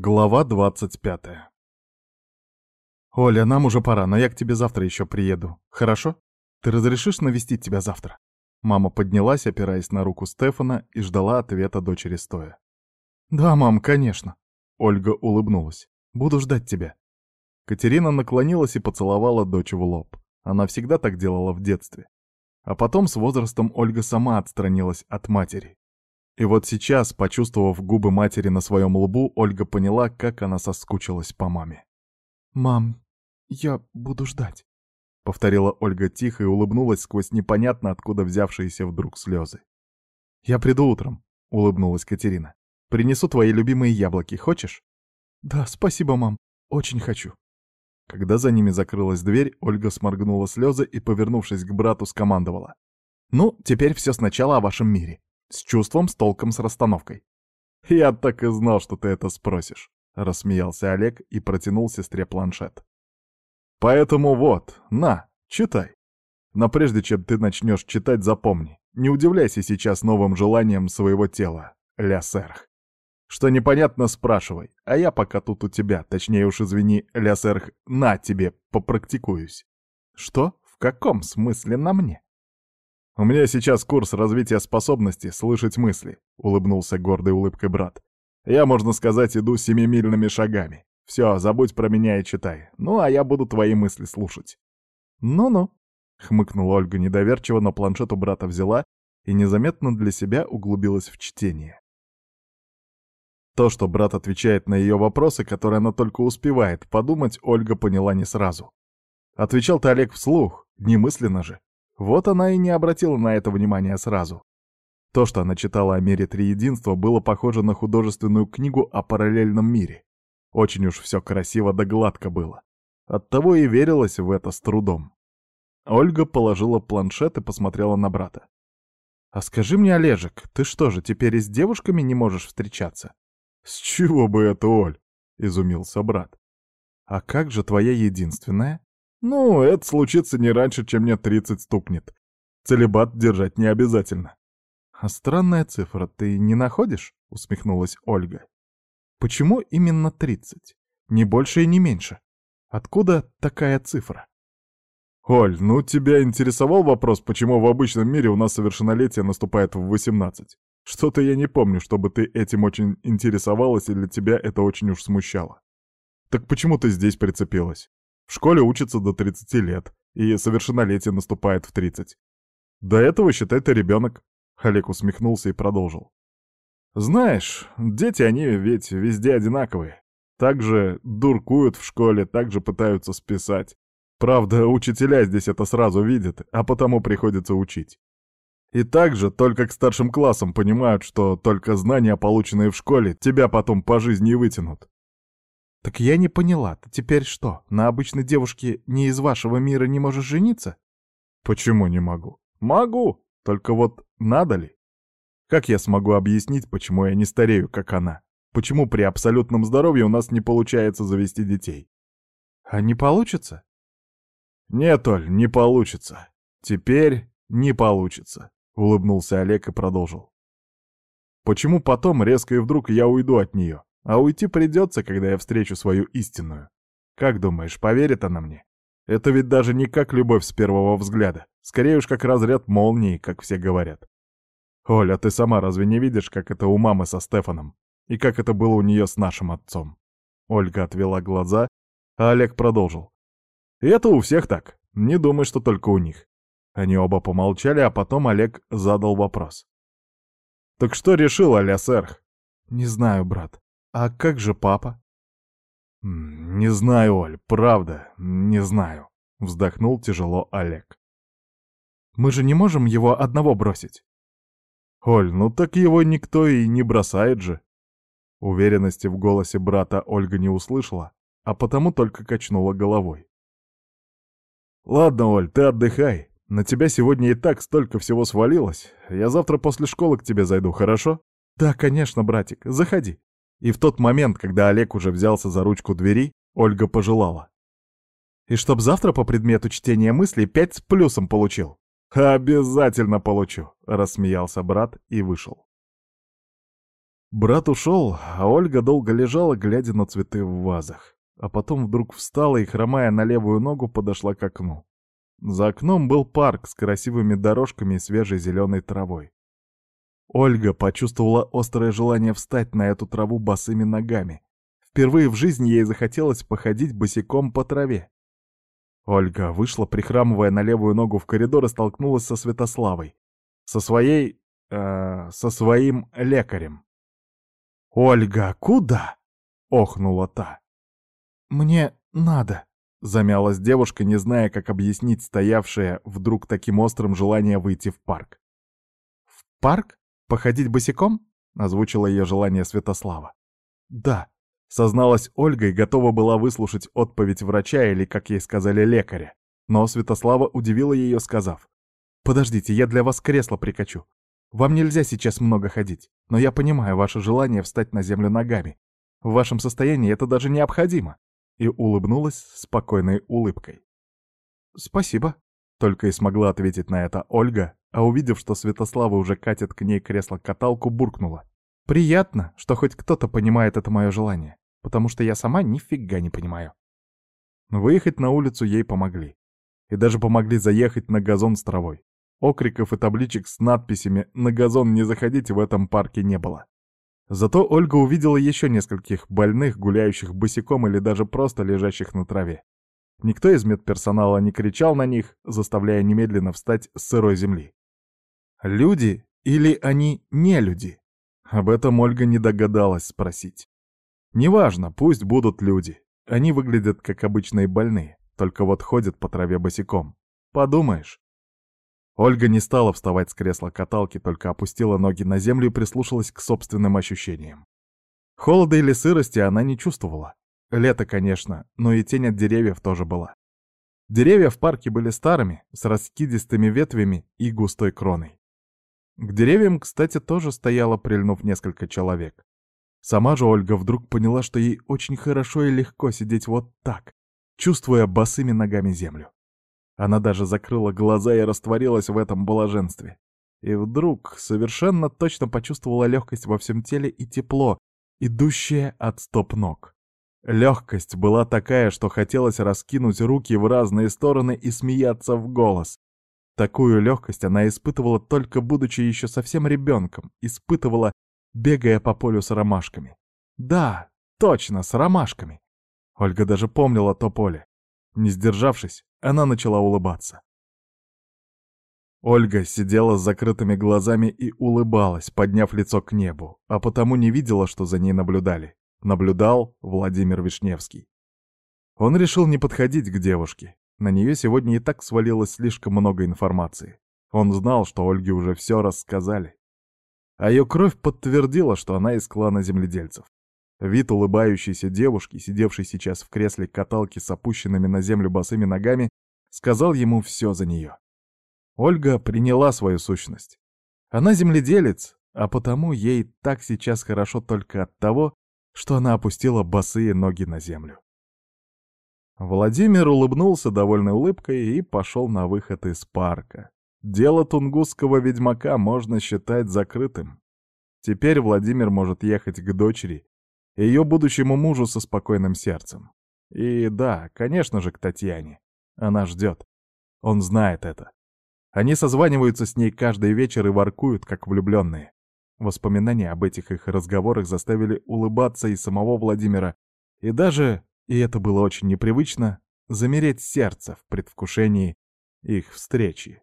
Глава двадцать пятая. «Оля, нам уже пора, но я к тебе завтра еще приеду. Хорошо? Ты разрешишь навестить тебя завтра?» Мама поднялась, опираясь на руку Стефана, и ждала ответа дочери стоя. «Да, мам, конечно». Ольга улыбнулась. «Буду ждать тебя». Катерина наклонилась и поцеловала дочь в лоб. Она всегда так делала в детстве. А потом с возрастом Ольга сама отстранилась от матери. И вот сейчас, почувствовав губы матери на своем лбу, Ольга поняла, как она соскучилась по маме. «Мам, я буду ждать», — повторила Ольга тихо и улыбнулась сквозь непонятно откуда взявшиеся вдруг слезы. «Я приду утром», — улыбнулась Катерина. «Принесу твои любимые яблоки, хочешь?» «Да, спасибо, мам, очень хочу». Когда за ними закрылась дверь, Ольга сморгнула слезы и, повернувшись к брату, скомандовала. «Ну, теперь все сначала о вашем мире. С чувством, с толком, с расстановкой. «Я так и знал, что ты это спросишь», — рассмеялся Олег и протянул сестре планшет. «Поэтому вот, на, читай. Но прежде чем ты начнешь читать, запомни, не удивляйся сейчас новым желанием своего тела, ля серх. Что непонятно, спрашивай, а я пока тут у тебя, точнее уж извини, ля серх, на тебе, попрактикуюсь. Что? В каком смысле на мне? «У меня сейчас курс развития способности слышать мысли», — улыбнулся гордой улыбкой брат. «Я, можно сказать, иду семимильными шагами. Все, забудь про меня и читай. Ну, а я буду твои мысли слушать». «Ну-ну», — хмыкнула Ольга недоверчиво, но планшет у брата взяла и незаметно для себя углубилась в чтение. То, что брат отвечает на ее вопросы, которые она только успевает подумать, Ольга поняла не сразу. Отвечал-то Олег вслух, немысленно же. Вот она и не обратила на это внимания сразу. То, что она читала о мире Триединства, было похоже на художественную книгу о параллельном мире. Очень уж все красиво да гладко было. Оттого и верилось в это с трудом. Ольга положила планшет и посмотрела на брата. «А скажи мне, Олежек, ты что же, теперь и с девушками не можешь встречаться?» «С чего бы это, Оль?» — изумился брат. «А как же твоя единственная?» Ну, это случится не раньше, чем мне 30 стукнет. Целебат держать не обязательно. А странная цифра ты не находишь? Усмехнулась Ольга. Почему именно 30? Не больше и не меньше. Откуда такая цифра? Оль, ну тебя интересовал вопрос, почему в обычном мире у нас совершеннолетие наступает в 18? Что-то я не помню, чтобы ты этим очень интересовалась или тебя это очень уж смущало. Так почему ты здесь прицепилась? В школе учится до 30 лет, и совершеннолетие наступает в 30. До этого, считай, ты ребенок. Олег усмехнулся и продолжил. Знаешь, дети они ведь везде одинаковые. Так же дуркуют в школе, так же пытаются списать. Правда, учителя здесь это сразу видят, а потому приходится учить. И также только к старшим классам понимают, что только знания, полученные в школе, тебя потом по жизни вытянут. «Так я не поняла, ты теперь что, на обычной девушке не из вашего мира не можешь жениться?» «Почему не могу?» «Могу, только вот надо ли?» Как я смогу объяснить, почему я не старею, как она? Почему при абсолютном здоровье у нас не получается завести детей? А не получится? Нет, Оль, не получится. Теперь не получится, улыбнулся Олег и продолжил. Почему потом резко и вдруг я уйду от нее? А уйти придется, когда я встречу свою истинную. Как думаешь, поверит она мне? Это ведь даже не как любовь с первого взгляда. Скорее уж как разряд молнии, как все говорят. Оля, ты сама разве не видишь, как это у мамы со Стефаном? И как это было у нее с нашим отцом? Ольга отвела глаза, а Олег продолжил. И это у всех так. Не думай, что только у них. Они оба помолчали, а потом Олег задал вопрос. «Так что решил Аля Серх?» «Не знаю, брат. «А как же папа?» «Не знаю, Оль, правда, не знаю», — вздохнул тяжело Олег. «Мы же не можем его одного бросить». «Оль, ну так его никто и не бросает же». Уверенности в голосе брата Ольга не услышала, а потому только качнула головой. «Ладно, Оль, ты отдыхай. На тебя сегодня и так столько всего свалилось. Я завтра после школы к тебе зайду, хорошо?» «Да, конечно, братик, заходи». И в тот момент, когда Олег уже взялся за ручку двери, Ольга пожелала. «И чтоб завтра по предмету чтения мыслей пять с плюсом получил». «Обязательно получу», — рассмеялся брат и вышел. Брат ушел, а Ольга долго лежала, глядя на цветы в вазах. А потом вдруг встала и, хромая на левую ногу, подошла к окну. За окном был парк с красивыми дорожками и свежей зеленой травой. Ольга почувствовала острое желание встать на эту траву босыми ногами. Впервые в жизни ей захотелось походить босиком по траве. Ольга вышла, прихрамывая на левую ногу в коридор и столкнулась со Святославой. Со своей... Э, со своим лекарем. «Ольга, куда?» — охнула та. «Мне надо», — замялась девушка, не зная, как объяснить стоявшее вдруг таким острым желание выйти в парк. «В парк? Походить босиком?» — озвучила ее желание Святослава. «Да», — созналась Ольга и готова была выслушать отповедь врача или, как ей сказали, лекаря. Но Святослава удивила ее, сказав, «Подождите, я для вас кресло прикачу. Вам нельзя сейчас много ходить, но я понимаю ваше желание встать на землю ногами. В вашем состоянии это даже необходимо. И улыбнулась спокойной улыбкой. Спасибо. Только и смогла ответить на это Ольга, а увидев, что Святослава уже катит к ней кресло-каталку, буркнула. Приятно, что хоть кто-то понимает это мое желание, потому что я сама нифига не понимаю. Выехать на улицу ей помогли. И даже помогли заехать на газон с травой. Окриков и табличек с надписями «На газон не заходите» в этом парке не было. Зато Ольга увидела еще нескольких больных, гуляющих босиком или даже просто лежащих на траве. Никто из медперсонала не кричал на них, заставляя немедленно встать с сырой земли. Люди или они не люди? Об этом Ольга не догадалась спросить. Неважно, пусть будут люди. Они выглядят как обычные больные, только вот ходят по траве босиком. Подумаешь, Ольга не стала вставать с кресла каталки, только опустила ноги на землю и прислушалась к собственным ощущениям. Холода или сырости она не чувствовала. Лето, конечно, но и тень от деревьев тоже была. Деревья в парке были старыми, с раскидистыми ветвями и густой кроной. К деревьям, кстати, тоже стояло, прильнув несколько человек. Сама же Ольга вдруг поняла, что ей очень хорошо и легко сидеть вот так, чувствуя босыми ногами землю. Она даже закрыла глаза и растворилась в этом блаженстве. И вдруг совершенно точно почувствовала легкость во всем теле и тепло, идущее от стоп ног. Легкость была такая, что хотелось раскинуть руки в разные стороны и смеяться в голос. Такую легкость она испытывала только будучи еще совсем ребенком, испытывала, бегая по полю с ромашками. Да, точно, с ромашками. Ольга даже помнила то поле. Не сдержавшись, она начала улыбаться. Ольга сидела с закрытыми глазами и улыбалась, подняв лицо к небу, а потому не видела, что за ней наблюдали. Наблюдал Владимир Вишневский. Он решил не подходить к девушке. На нее сегодня и так свалилось слишком много информации. Он знал, что Ольге уже все рассказали. А ее кровь подтвердила, что она из клана земледельцев. Вид улыбающейся девушки, сидевшей сейчас в кресле каталки с опущенными на землю босыми ногами, сказал ему все за нее. Ольга приняла свою сущность. Она земледелец, а потому ей так сейчас хорошо только от того, что она опустила босые ноги на землю. Владимир улыбнулся довольной улыбкой и пошел на выход из парка. Дело тунгусского ведьмака можно считать закрытым. Теперь Владимир может ехать к дочери ее будущему мужу со спокойным сердцем. И да, конечно же, к Татьяне. Она ждет. Он знает это. Они созваниваются с ней каждый вечер и воркуют, как влюбленные. Воспоминания об этих их разговорах заставили улыбаться и самого Владимира, и даже, и это было очень непривычно — замереть сердце в предвкушении их встречи.